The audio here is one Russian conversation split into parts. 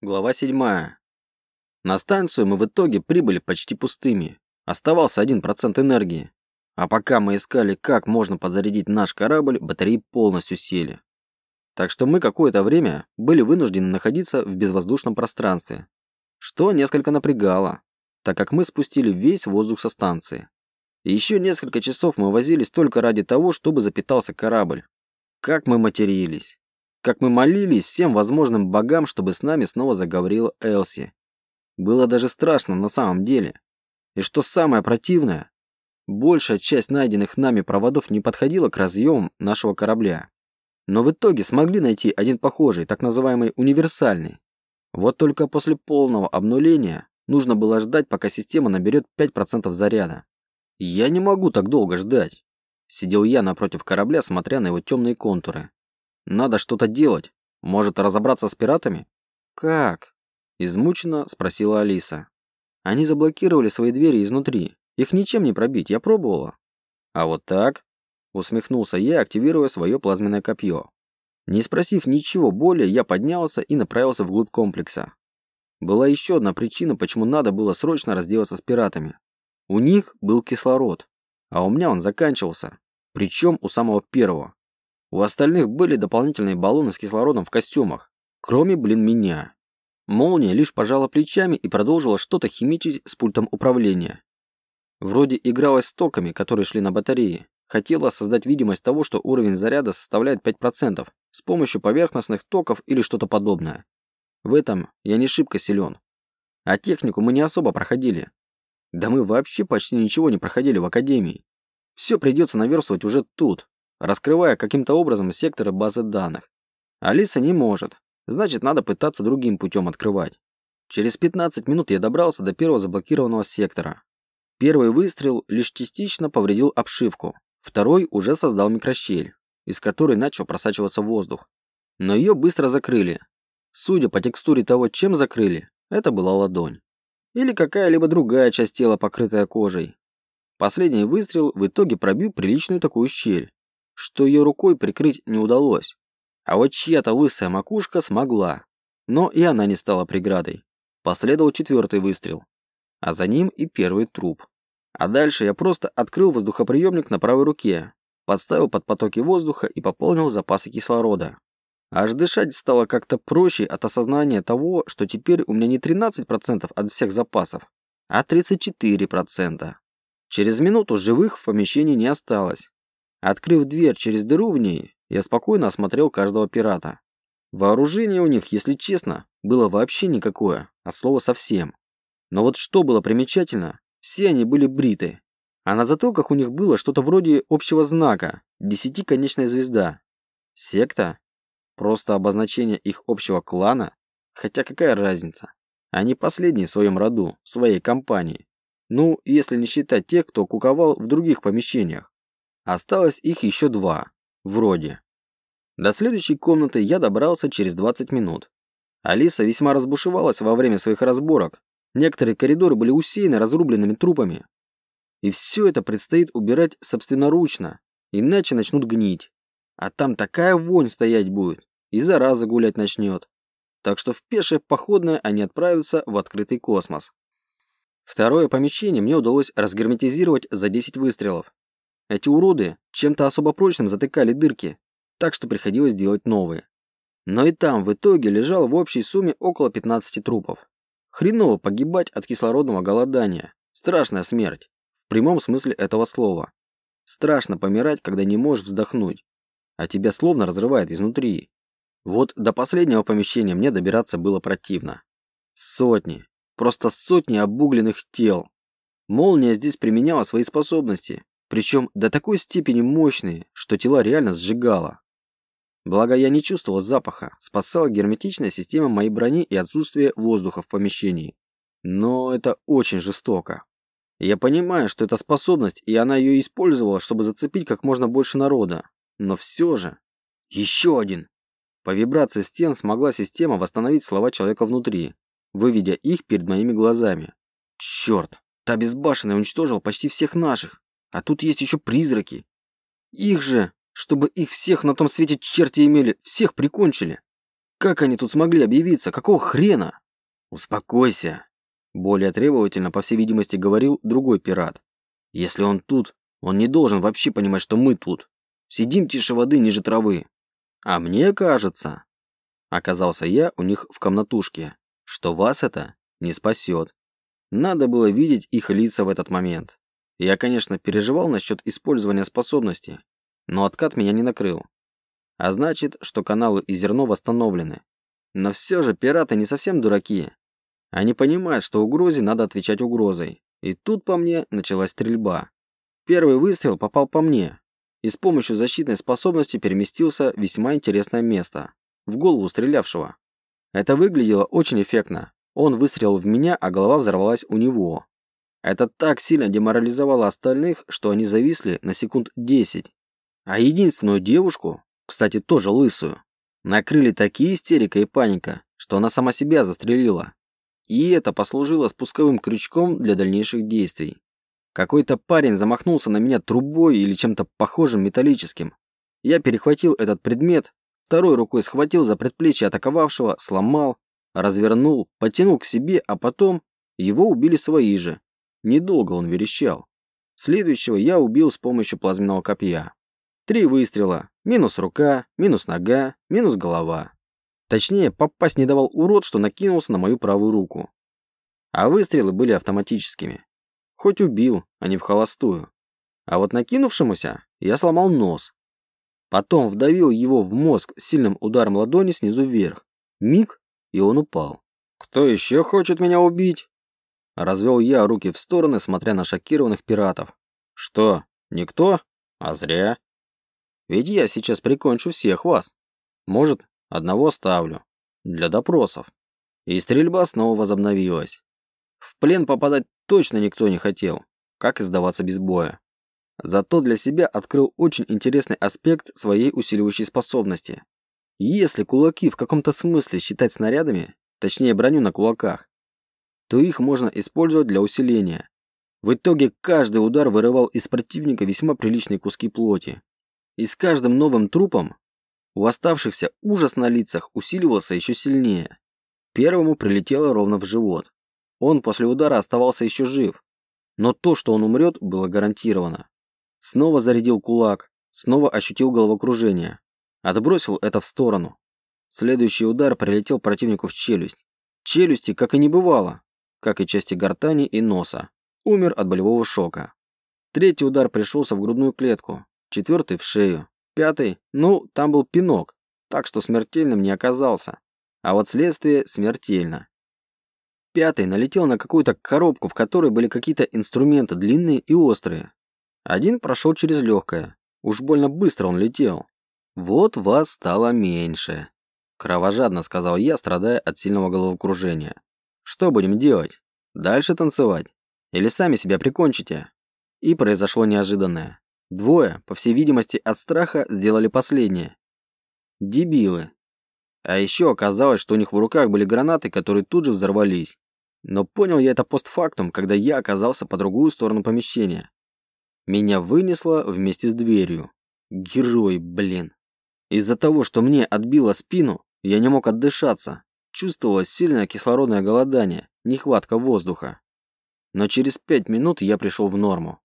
Глава 7. На станцию мы в итоге прибыли почти пустыми. Оставался 1% энергии. А пока мы искали, как можно подзарядить наш корабль, батареи полностью сели. Так что мы какое-то время были вынуждены находиться в безвоздушном пространстве. Что несколько напрягало, так как мы спустили весь воздух со станции. И еще несколько часов мы возились только ради того, чтобы запитался корабль. Как мы матерились как мы молились всем возможным богам, чтобы с нами снова заговорила Элси. Было даже страшно на самом деле. И что самое противное, большая часть найденных нами проводов не подходила к разъемам нашего корабля. Но в итоге смогли найти один похожий, так называемый универсальный. Вот только после полного обнуления нужно было ждать, пока система наберет 5% заряда. Я не могу так долго ждать. Сидел я напротив корабля, смотря на его темные контуры. Надо что-то делать. Может, разобраться с пиратами? Как? Измученно спросила Алиса. Они заблокировали свои двери изнутри. Их ничем не пробить, я пробовала. А вот так? Усмехнулся я, активируя свое плазменное копье. Не спросив ничего более, я поднялся и направился вглубь комплекса. Была еще одна причина, почему надо было срочно разделаться с пиратами. У них был кислород, а у меня он заканчивался. Причем у самого первого. У остальных были дополнительные баллоны с кислородом в костюмах, кроме, блин, меня. Молния лишь пожала плечами и продолжила что-то химичить с пультом управления. Вроде игралась с токами, которые шли на батарее. Хотела создать видимость того, что уровень заряда составляет 5% с помощью поверхностных токов или что-то подобное. В этом я не шибко силен. А технику мы не особо проходили. Да мы вообще почти ничего не проходили в академии. Все придется наверстывать уже тут, раскрывая каким-то образом секторы базы данных. Алиса не может, значит, надо пытаться другим путем открывать. Через 15 минут я добрался до первого заблокированного сектора. Первый выстрел лишь частично повредил обшивку, второй уже создал микрощель, из которой начал просачиваться воздух. Но ее быстро закрыли. Судя по текстуре того, чем закрыли, это была ладонь. Или какая-либо другая часть тела, покрытая кожей. Последний выстрел в итоге пробил приличную такую щель, что ее рукой прикрыть не удалось. А вот чья-то лысая макушка смогла. Но и она не стала преградой. Последовал четвертый выстрел. А за ним и первый труп. А дальше я просто открыл воздухоприемник на правой руке, подставил под потоки воздуха и пополнил запасы кислорода. Аж дышать стало как-то проще от осознания того, что теперь у меня не 13% от всех запасов, а 34%. Через минуту живых в помещении не осталось, Открыв дверь через дыру в ней, я спокойно осмотрел каждого пирата. Вооружение у них, если честно, было вообще никакое, от слова совсем. Но вот что было примечательно, все они были бриты, а на затылках у них было что-то вроде общего знака – десятиконечная звезда. Секта? Просто обозначение их общего клана? Хотя какая разница? Они последние в своем роду, в своей компании. Ну, если не считать тех, кто куковал в других помещениях. Осталось их еще два. Вроде. До следующей комнаты я добрался через 20 минут. Алиса весьма разбушевалась во время своих разборок. Некоторые коридоры были усеяны разрубленными трупами. И все это предстоит убирать собственноручно, иначе начнут гнить. А там такая вонь стоять будет, и зараза гулять начнет. Так что в пешее походное они отправятся в открытый космос. Второе помещение мне удалось разгерметизировать за 10 выстрелов. Эти уроды чем-то особо прочным затыкали дырки, так что приходилось делать новые. Но и там в итоге лежал в общей сумме около 15 трупов. Хреново погибать от кислородного голодания. Страшная смерть. В прямом смысле этого слова. Страшно помирать, когда не можешь вздохнуть. А тебя словно разрывает изнутри. Вот до последнего помещения мне добираться было противно. Сотни. Просто сотни обугленных тел. Молния здесь применяла свои способности, причем до такой степени мощные, что тела реально сжигало. Благо я не чувствовал запаха, спасала герметичная система моей брони и отсутствие воздуха в помещении. Но это очень жестоко. Я понимаю, что это способность, и она ее использовала, чтобы зацепить как можно больше народа. Но все же... Еще один! По вибрации стен смогла система восстановить слова человека внутри, выведя их перед моими глазами. Черт! Та безбашенная уничтожила почти всех наших. А тут есть еще призраки. Их же, чтобы их всех на том свете черти имели, всех прикончили. Как они тут смогли объявиться? Какого хрена? Успокойся. Более требовательно, по всей видимости, говорил другой пират. Если он тут, он не должен вообще понимать, что мы тут. Сидим тише воды, ниже травы. А мне кажется, оказался я у них в комнатушке, что вас это не спасет. Надо было видеть их лица в этот момент. Я, конечно, переживал насчет использования способности, но откат меня не накрыл. А значит, что каналы и зерно восстановлены. Но все же пираты не совсем дураки. Они понимают, что угрозе надо отвечать угрозой. И тут по мне началась стрельба. Первый выстрел попал по мне, и с помощью защитной способности переместился в весьма интересное место, в голову стрелявшего. Это выглядело очень эффектно. Он выстрелил в меня, а голова взорвалась у него. Это так сильно деморализовало остальных, что они зависли на секунд 10. А единственную девушку, кстати, тоже лысую, накрыли такие истерика и паника, что она сама себя застрелила. И это послужило спусковым крючком для дальнейших действий. Какой-то парень замахнулся на меня трубой или чем-то похожим металлическим. Я перехватил этот предмет, второй рукой схватил за предплечье атаковавшего, сломал, развернул, потянул к себе, а потом его убили свои же. Недолго он верещал. Следующего я убил с помощью плазменного копья. Три выстрела, минус рука, минус нога, минус голова. Точнее, попасть не давал урод, что накинулся на мою правую руку. А выстрелы были автоматическими. Хоть убил, а не в холостую. А вот накинувшемуся я сломал нос. Потом вдавил его в мозг сильным ударом ладони снизу вверх. Миг, и он упал. «Кто еще хочет меня убить?» Развел я руки в стороны, смотря на шокированных пиратов. «Что, никто? А зря. Ведь я сейчас прикончу всех вас. Может, одного ставлю. Для допросов». И стрельба снова возобновилась. В плен попадать точно никто не хотел, как и сдаваться без боя. Зато для себя открыл очень интересный аспект своей усиливающей способности. Если кулаки в каком-то смысле считать снарядами, точнее броню на кулаках, то их можно использовать для усиления. В итоге каждый удар вырывал из противника весьма приличные куски плоти. И с каждым новым трупом у оставшихся ужас на лицах усиливался еще сильнее. Первому прилетело ровно в живот. Он после удара оставался еще жив, но то, что он умрет, было гарантировано. Снова зарядил кулак, снова ощутил головокружение. Отбросил это в сторону. Следующий удар прилетел противнику в челюсть. Челюсти, как и не бывало, как и части гортани и носа. Умер от болевого шока. Третий удар пришелся в грудную клетку, четвертый в шею, пятый, ну, там был пинок, так что смертельным не оказался. А вот следствие смертельно. Пятый налетел на какую-то коробку, в которой были какие-то инструменты длинные и острые. Один прошел через легкое. Уж больно быстро он летел. Вот вас стало меньше. Кровожадно сказал я, страдая от сильного головокружения. Что будем делать? Дальше танцевать? Или сами себя прикончите? И произошло неожиданное. Двое, по всей видимости, от страха сделали последнее. Дебилы. А еще оказалось, что у них в руках были гранаты, которые тут же взорвались. Но понял я это постфактум, когда я оказался по другую сторону помещения. Меня вынесло вместе с дверью. Герой, блин. Из-за того, что мне отбило спину, я не мог отдышаться. Чувствовалось сильное кислородное голодание, нехватка воздуха. Но через пять минут я пришел в норму.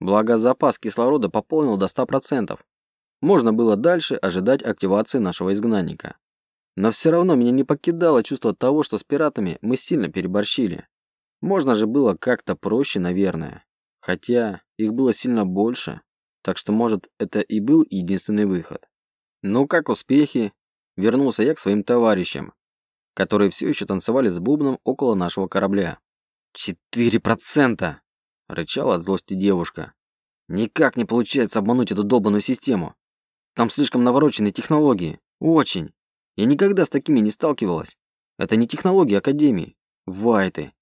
Благо запас кислорода пополнил до 100%. Можно было дальше ожидать активации нашего изгнанника. Но все равно меня не покидало чувство того, что с пиратами мы сильно переборщили. Можно же было как-то проще, наверное. Хотя их было сильно больше, так что, может, это и был единственный выход. Ну как успехи? Вернулся я к своим товарищам, которые все еще танцевали с бубном около нашего корабля. «Четыре процента!» — рычала от злости девушка. «Никак не получается обмануть эту долбанную систему. Там слишком навороченные технологии. Очень. Я никогда с такими не сталкивалась. Это не технологии Академии. Вайты.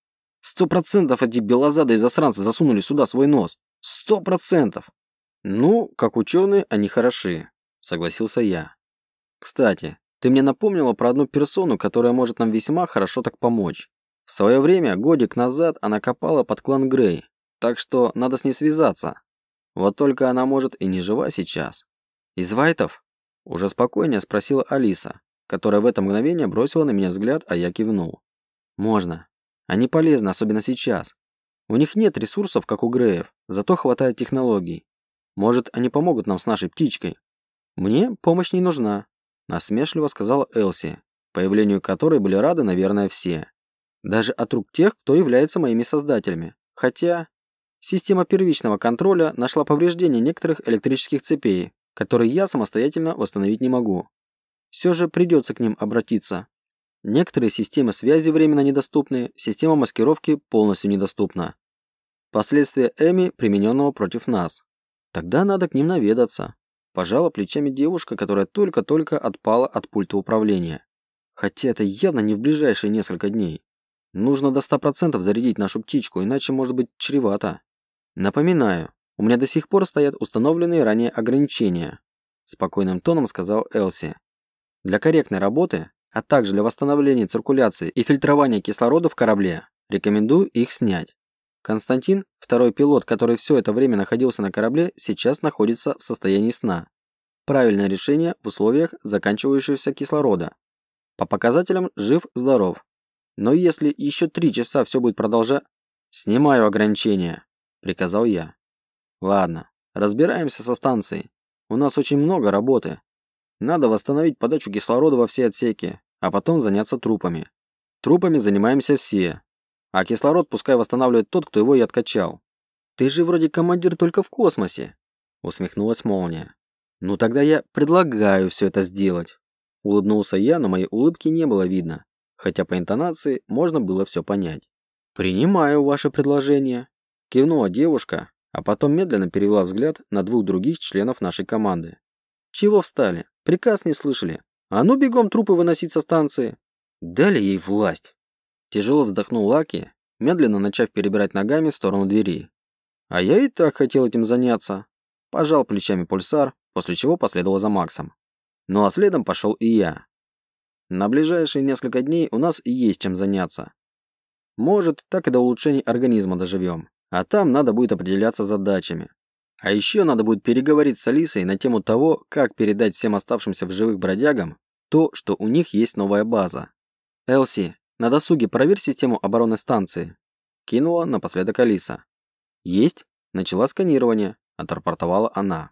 Сто процентов эти белозадые засранцы засунули сюда свой нос. Сто процентов. Ну, как ученые, они хороши, согласился я. Кстати, ты мне напомнила про одну персону, которая может нам весьма хорошо так помочь. В свое время, годик назад, она копала под клан Грей, так что надо с ней связаться. Вот только она может и не жива сейчас. Из Вайтов? Уже спокойнее спросила Алиса, которая в это мгновение бросила на меня взгляд, а я кивнул. Можно. Они полезны, особенно сейчас. У них нет ресурсов, как у Греев, зато хватает технологий. Может, они помогут нам с нашей птичкой? Мне помощь не нужна, насмешливо сказала Элси, появлению которой были рады, наверное, все. Даже от рук тех, кто является моими создателями. Хотя система первичного контроля нашла повреждения некоторых электрических цепей, которые я самостоятельно восстановить не могу. Все же придется к ним обратиться. Некоторые системы связи временно недоступны, система маскировки полностью недоступна. Последствия Эми, примененного против нас. Тогда надо к ним наведаться. Пожала плечами девушка, которая только-только отпала от пульта управления. Хотя это явно не в ближайшие несколько дней. Нужно до 100% зарядить нашу птичку, иначе может быть чревато. Напоминаю, у меня до сих пор стоят установленные ранее ограничения. Спокойным тоном сказал Элси. Для корректной работы, а также для восстановления циркуляции и фильтрования кислорода в корабле, рекомендую их снять. Константин, второй пилот, который все это время находился на корабле, сейчас находится в состоянии сна. Правильное решение в условиях заканчивающегося кислорода. По показателям жив-здоров. Но если еще три часа все будет продолжать... «Снимаю ограничения», — приказал я. «Ладно, разбираемся со станцией. У нас очень много работы. Надо восстановить подачу кислорода во все отсеки, а потом заняться трупами. Трупами занимаемся все, а кислород пускай восстанавливает тот, кто его и откачал. Ты же вроде командир только в космосе, усмехнулась молния. Ну тогда я предлагаю все это сделать. Улыбнулся я, но моей улыбки не было видно, хотя по интонации можно было все понять. «Принимаю ваше предложение», – кивнула девушка, а потом медленно перевела взгляд на двух других членов нашей команды. «Чего встали? Приказ не слышали? А ну бегом трупы выносить со станции!» Дали ей власть. Тяжело вздохнул Лаки, медленно начав перебирать ногами в сторону двери. А я и так хотел этим заняться. Пожал плечами пульсар, после чего последовал за Максом. Ну а следом пошел и я. На ближайшие несколько дней у нас и есть чем заняться. Может, так и до улучшения организма доживем. А там надо будет определяться задачами. А еще надо будет переговорить с Алисой на тему того, как передать всем оставшимся в живых бродягам то, что у них есть новая база. Элси, на досуге проверь систему обороны станции. Кинула напоследок Алиса. Есть. Начала сканирование, отрапортовала она.